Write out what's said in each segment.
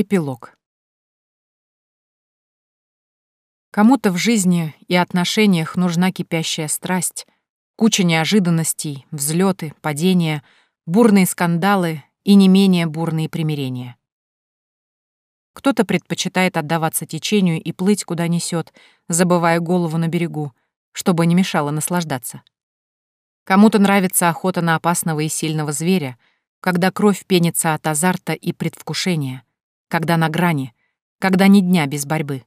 Эпилог. Кому-то в жизни и отношениях нужна кипящая страсть, куча неожиданностей, взлеты, падения, бурные скандалы и не менее бурные примирения. Кто-то предпочитает отдаваться течению и плыть куда несет, забывая голову на берегу, чтобы не мешало наслаждаться. Кому-то нравится охота на опасного и сильного зверя, когда кровь пенится от азарта и предвкушения, когда на грани, когда ни дня без борьбы.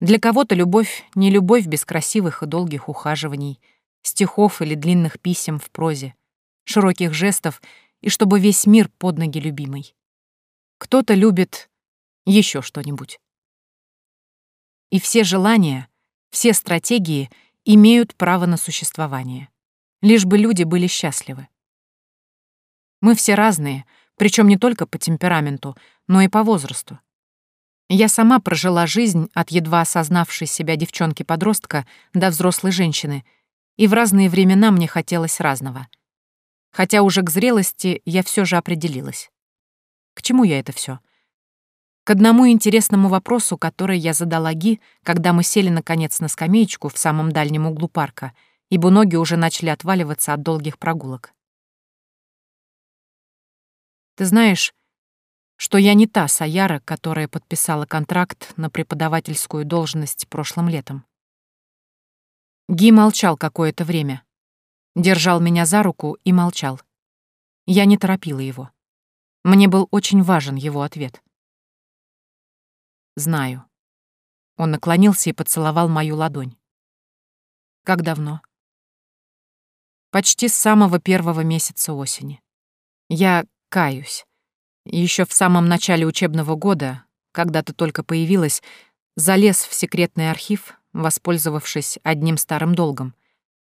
Для кого-то любовь — не любовь без красивых и долгих ухаживаний, стихов или длинных писем в прозе, широких жестов и чтобы весь мир под ноги любимый. Кто-то любит еще что-нибудь. И все желания, все стратегии имеют право на существование. Лишь бы люди были счастливы. Мы все разные, причем не только по темпераменту, но и по возрасту. Я сама прожила жизнь от едва осознавшей себя девчонки-подростка до взрослой женщины, и в разные времена мне хотелось разного. Хотя уже к зрелости я все же определилась. К чему я это все? К одному интересному вопросу, который я задала Ги, когда мы сели наконец на скамеечку в самом дальнем углу парка, ибо ноги уже начали отваливаться от долгих прогулок. Ты знаешь, что я не та Саяра, которая подписала контракт на преподавательскую должность прошлым летом. Ги молчал какое-то время. Держал меня за руку и молчал. Я не торопила его. Мне был очень важен его ответ. Знаю. Он наклонился и поцеловал мою ладонь. Как давно? Почти с самого первого месяца осени. Я каюсь. Еще в самом начале учебного года, когда ты только появилась, залез в секретный архив, воспользовавшись одним старым долгом,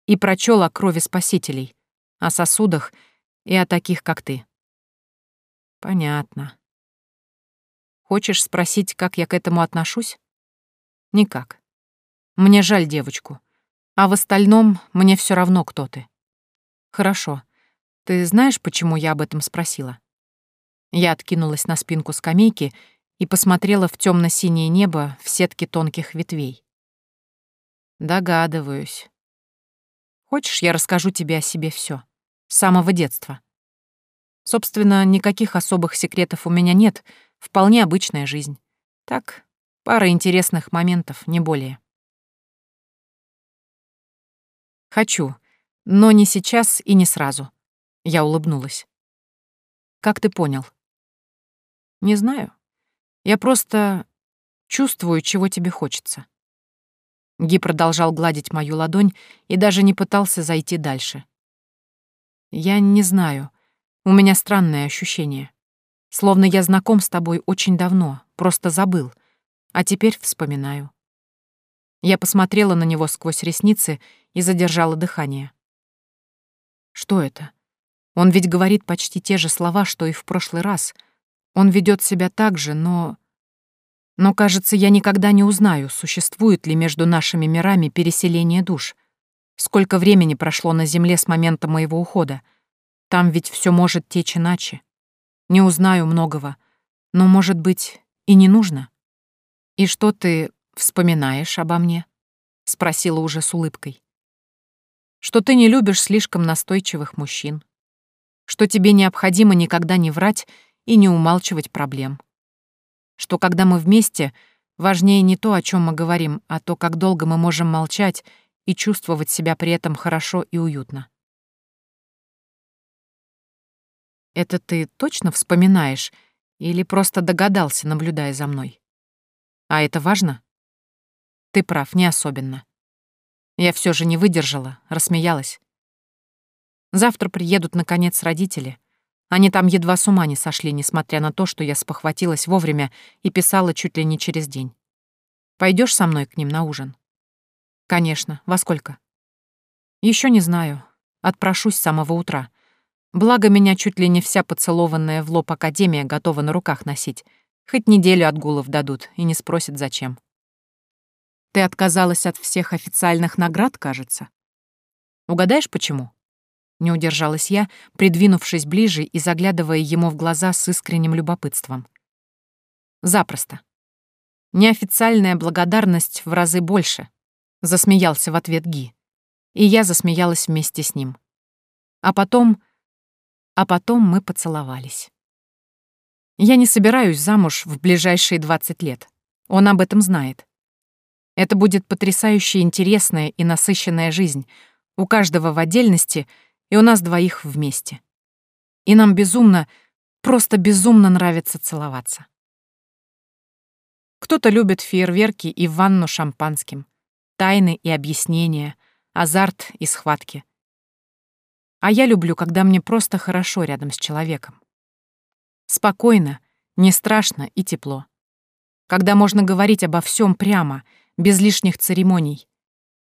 и прочел о крови спасителей, о сосудах и о таких, как ты. Понятно. Хочешь спросить, как я к этому отношусь? Никак. Мне жаль девочку. А в остальном мне все равно, кто ты. Хорошо. Ты знаешь, почему я об этом спросила? Я откинулась на спинку скамейки и посмотрела в темно синее небо в сетке тонких ветвей. Догадываюсь. Хочешь, я расскажу тебе о себе все, С самого детства. Собственно, никаких особых секретов у меня нет — Вполне обычная жизнь. Так, пара интересных моментов, не более. Хочу, но не сейчас и не сразу. Я улыбнулась. Как ты понял? Не знаю. Я просто чувствую, чего тебе хочется. Ги продолжал гладить мою ладонь и даже не пытался зайти дальше. Я не знаю. У меня странное ощущение. Словно я знаком с тобой очень давно, просто забыл, а теперь вспоминаю. Я посмотрела на него сквозь ресницы и задержала дыхание. Что это? Он ведь говорит почти те же слова, что и в прошлый раз. Он ведет себя так же, но... Но, кажется, я никогда не узнаю, существует ли между нашими мирами переселение душ. Сколько времени прошло на Земле с момента моего ухода. Там ведь все может течь иначе. Не узнаю многого, но, может быть, и не нужно. И что ты вспоминаешь обо мне? Спросила уже с улыбкой. Что ты не любишь слишком настойчивых мужчин. Что тебе необходимо никогда не врать и не умалчивать проблем. Что когда мы вместе, важнее не то, о чем мы говорим, а то, как долго мы можем молчать и чувствовать себя при этом хорошо и уютно. Это ты точно вспоминаешь или просто догадался, наблюдая за мной? А это важно? Ты прав, не особенно. Я все же не выдержала, рассмеялась. Завтра приедут, наконец, родители. Они там едва с ума не сошли, несмотря на то, что я спохватилась вовремя и писала чуть ли не через день. Пойдешь со мной к ним на ужин? Конечно. Во сколько? Еще не знаю. Отпрошусь с самого утра. Благо, меня чуть ли не вся поцелованная в лоб Академия готова на руках носить. Хоть неделю отгулов дадут и не спросят, зачем. Ты отказалась от всех официальных наград, кажется? Угадаешь, почему? Не удержалась я, придвинувшись ближе и заглядывая ему в глаза с искренним любопытством. Запросто. Неофициальная благодарность в разы больше, засмеялся в ответ Ги. И я засмеялась вместе с ним. А потом... А потом мы поцеловались. Я не собираюсь замуж в ближайшие 20 лет. Он об этом знает. Это будет потрясающе интересная и насыщенная жизнь, у каждого в отдельности и у нас двоих вместе. И нам безумно, просто безумно нравится целоваться. Кто-то любит фейерверки и ванну шампанским, тайны и объяснения, азарт и схватки. А я люблю, когда мне просто хорошо рядом с человеком. Спокойно, не страшно и тепло. Когда можно говорить обо всем прямо, без лишних церемоний,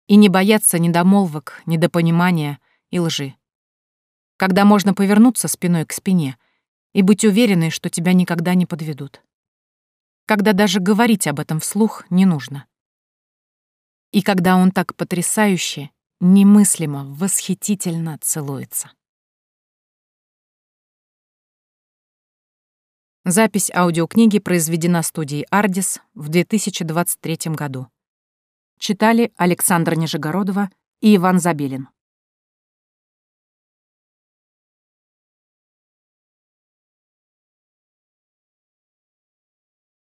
и не бояться недомолвок, недопонимания и лжи. Когда можно повернуться спиной к спине и быть уверенной, что тебя никогда не подведут. Когда даже говорить об этом вслух не нужно. И когда он так потрясающе, немыслимо, восхитительно целуется. Запись аудиокниги произведена студией «Ардис» в 2023 году. Читали Александра Нижегородова и Иван Забелин.